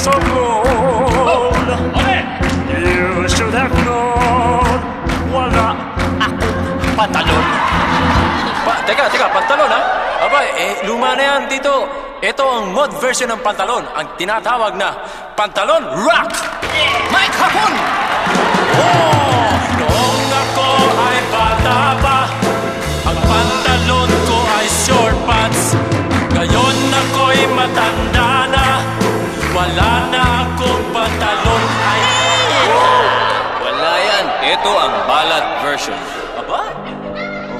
was of gold. You should have known. Wala pantalon. Pa, teka, teka, pantalon ha? Aba, eh, luma na yan dito. Ito ang mod version ng pantalon, ang tinatawag na pantalon rock. Mike Hapon! Oh! Noong ako ay bata pa, ang pantalon ko ay short pants. Ngayon ako'y matanda na, wala na akong pantalon. Ay! Wala yan. Ito ang ballad version. Aba?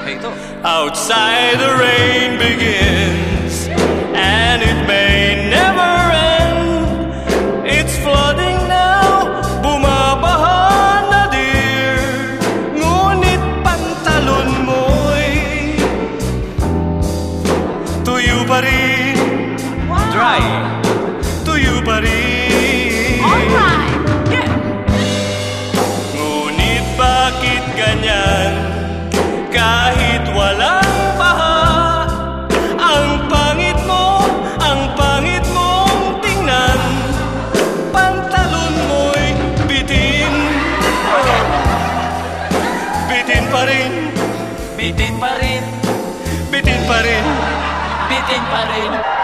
Okay to. Outside the rain begins, and it may never end. It's flooding now, bumabaha na dear. Ngunit pantalon mo'y tuyo pa rin. Kahit walang baha Ang pangit mo, ang pangit mong tingnan. Pantalon mo'y bitin. Bitin pa rin, Bitin pa rin, bitin pa rin. Bitin pa rin.